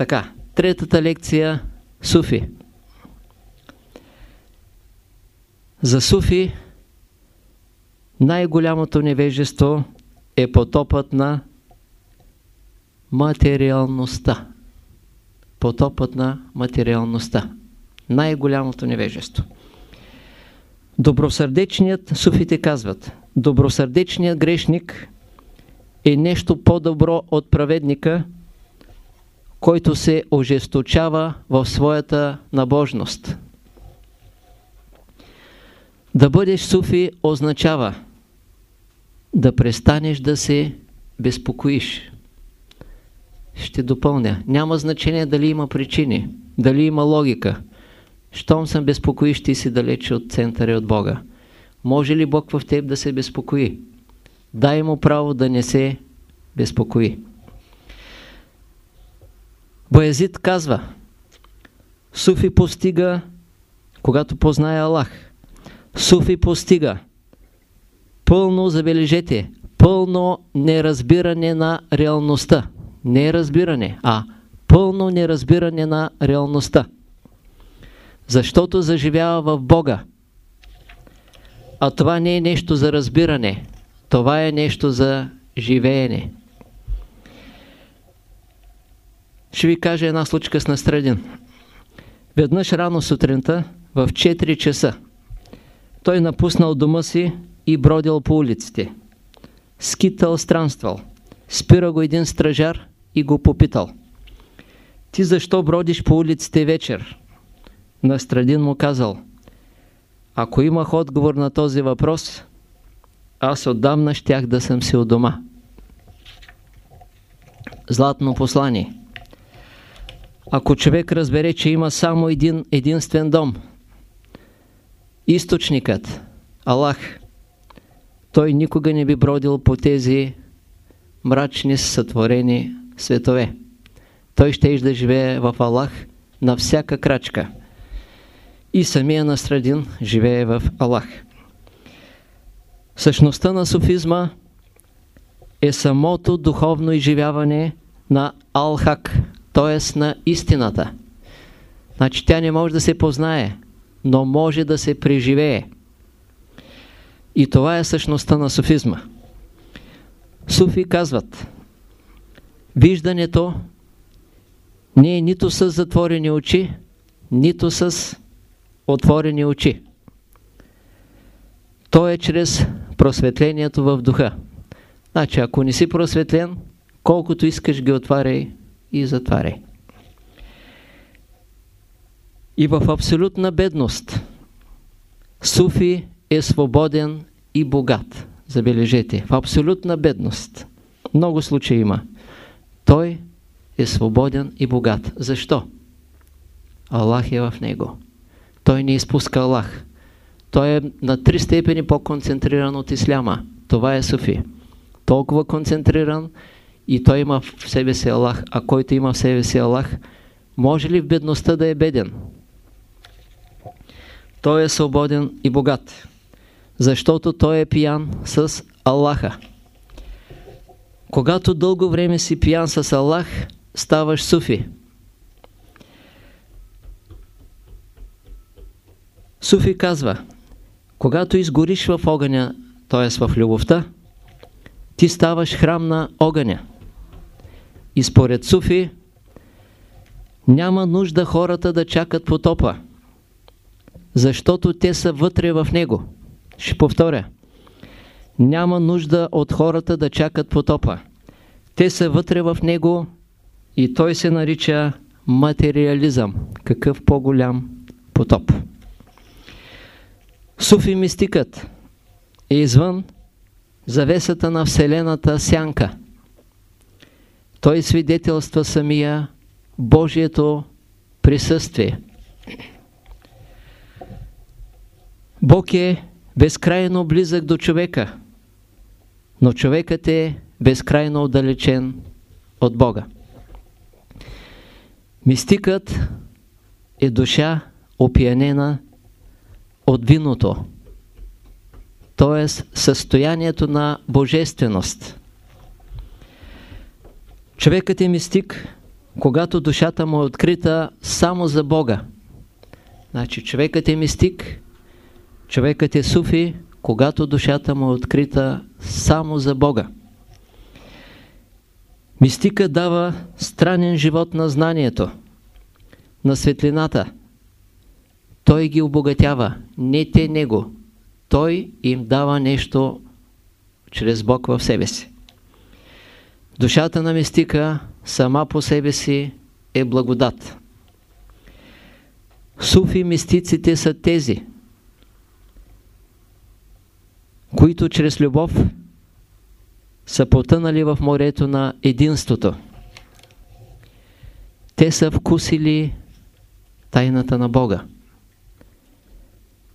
Така, третата лекция Суфи. За Суфи най-голямото невежество е потопът на материалността. Потопът на материалността. Най-голямото невежество. Добросърдечният, суфите казват, добросърдечният грешник е нещо по-добро от праведника, който се ожесточава в своята набожност. Да бъдеш суфи означава да престанеш да се безпокоиш. Ще допълня. Няма значение дали има причини, дали има логика. Щом съм безпокоиш, ти си далече от центъра и от Бога. Може ли Бог в теб да се безпокои? Дай му право да не се безпокои. Боязит казва, Суфи постига, когато познае Аллах. Суфи постига пълно, забележете, пълно неразбиране на реалността. Не разбиране, а пълно неразбиране на реалността. Защото заживява в Бога. А това не е нещо за разбиране. Това е нещо за живеене. Ще ви кажа една случка с Настрадин. Веднъж рано сутринта, в 4 часа, той напуснал дома си и бродил по улиците. Скитал, странствал. Спира го един стражар и го попитал. Ти защо бродиш по улиците вечер? Настрадин му казал. Ако имах отговор на този въпрос, аз отдавна щях да съм си у дома. Златно послание. Ако човек разбере, че има само един единствен дом, източникът, Аллах, той никога не би бродил по тези мрачни сътворени светове. Той ще да живее в Аллах на всяка крачка. И самия Настрадин живее в Аллах. Същността на суфизма е самото духовно изживяване на Алхак, т.е. на истината. Значи тя не може да се познае, но може да се преживее. И това е същността на суфизма. Суфи казват, виждането не е нито с затворени очи, нито с отворени очи. То е чрез просветлението в духа. Значи, ако не си просветлен, колкото искаш ги отваряй и затваряй. И в абсолютна бедност Суфи е свободен и богат. Забележете, в абсолютна бедност. Много случаи има. Той е свободен и богат. Защо? Аллах е в него. Той не изпуска Аллах. Той е на три степени по-концентриран от Исляма. Това е Суфи. Толкова концентриран и той има в себе си Аллах. А който има в себе си Аллах, може ли в бедността да е беден? Той е свободен и богат защото той е пиян с Аллаха. Когато дълго време си пиян с Аллах, ставаш суфи. Суфи казва, когато изгориш в огъня, т.е. в любовта, ти ставаш храм на огъня. И според Суфи, няма нужда хората да чакат потопа, защото те са вътре в него. Ще повторя. Няма нужда от хората да чакат потопа. Те са вътре в него и той се нарича материализъм. Какъв по-голям потоп? Суфи мистикът е извън завесата на Вселената сянка. Той свидетелства самия Божието присъствие. Бог е безкрайно близък до човека, но човекът е безкрайно отдалечен от Бога. Мистикът е душа опиянена от виното, т.е. състоянието на божественост. Човекът е мистик, когато душата му е открита само за Бога. Значи човекът е мистик, човекът е суфи, когато душата му е открита само за Бога. Мистика дава странен живот на знанието, на светлината. Той ги обогатява, не те него. Той им дава нещо чрез Бог в себе си. Душата на мистика сама по себе си е благодат. Суфи мистиците са тези, които чрез любов са потънали в морето на единството. Те са вкусили тайната на Бога.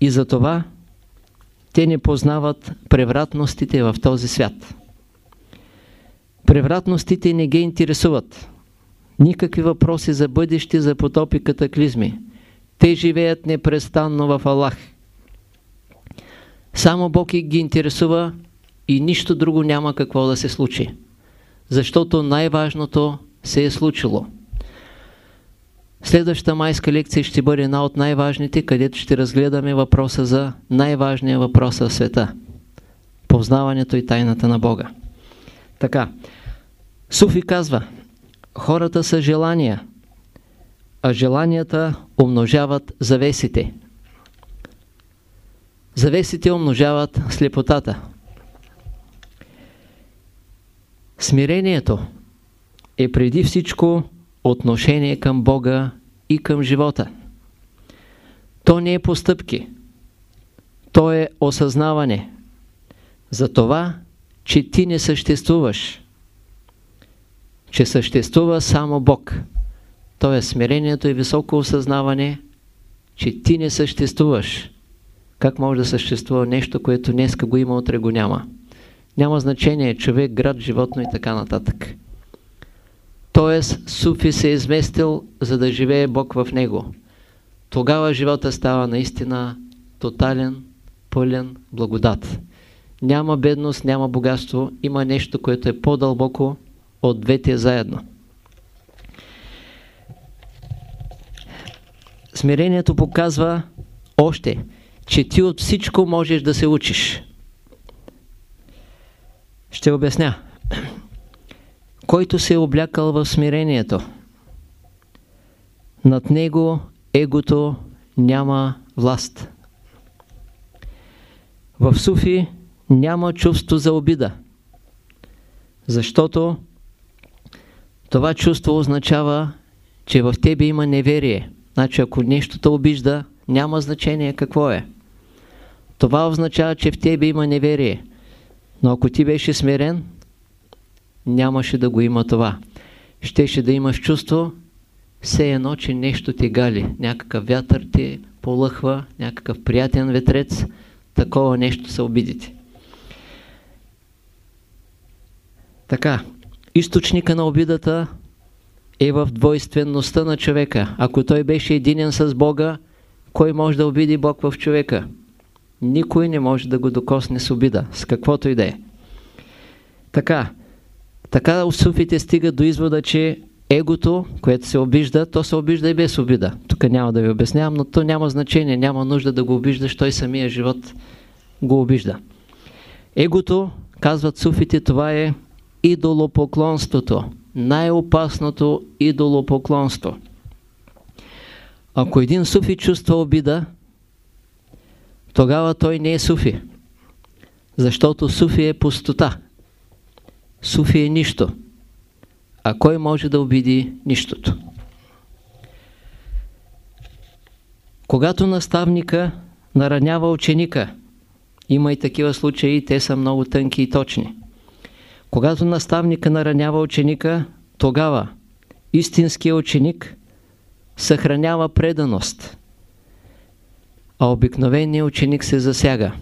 И затова те не познават превратностите в този свят. Превратностите не ги интересуват. Никакви въпроси за бъдеще, за потопи, катаклизми. Те живеят непрестанно в Аллах. Само Бог ги интересува и нищо друго няма какво да се случи. Защото най-важното се е случило. Следващата майска лекция ще бъде една от най-важните, където ще разгледаме въпроса за най-важния въпрос в света. Познаването и тайната на Бога. Така, Суфи казва, хората са желания, а желанията умножават завесите. Завесите умножават слепотата. Смирението е преди всичко отношение към Бога и към живота. То не е постъпки. То е осъзнаване за това, че ти не съществуваш. Че съществува само Бог. То е смирението и високо осъзнаване, че ти не съществуваш. Как може да съществува нещо, което днеска го има, утре го няма? Няма значение човек, град, животно и така нататък. Тоест, Суфи се е изместил, за да живее Бог в него. Тогава живота става наистина тотален, пълен благодат. Няма бедност, няма богатство, има нещо, което е по-дълбоко от двете заедно. Смирението показва още, че ти от всичко можеш да се учиш. Ще обясня. Който се е облякал в смирението, над него егото няма власт. В Суфи няма чувство за обида, защото това чувство означава, че в тебе има неверие. Значи ако нещо те обижда, няма значение какво е. Това означава, че в тебе има неверие. Но ако ти беше смирен, нямаше да го има това. Щеше да имаш чувство, все едно, че нещо ти гали. Някакъв вятър ти полъхва, някакъв приятен ветрец, такова нещо са обидите. Така, източника на обидата е в двойственността на човека. Ако той беше единен с Бога, кой може да обиди Бог в човека? Никой не може да го докосне с обида, с каквото и да е. Така, така суфите стигат до извода, че егото, което се обижда, то се обижда и без обида. Тук няма да ви обяснявам, но то няма значение, няма нужда да го обиждаш, той самия живот го обижда. Егото, казват суфите, това е идолопоклонството. Най-опасното идолопоклонство. Ако един суфи чувства обида, тогава той не е суфи. Защото суфи е пустота. Суфи е нищо. А кой може да обиди нищото? Когато наставника наранява ученика, има и такива случаи, те са много тънки и точни. Когато наставника наранява ученика, тогава истинският ученик съхранява преданост, а обикновеният ученик се засяга.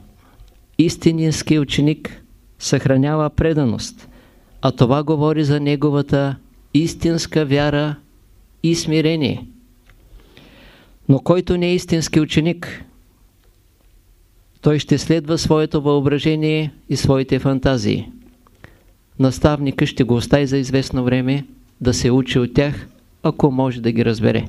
Истинският ученик съхранява преданост, а това говори за неговата истинска вяра и смирение. Но който не е истински ученик, той ще следва своето въображение и своите фантазии. Наставника ще го остави за известно време да се учи от тях, ако може да ги разбере.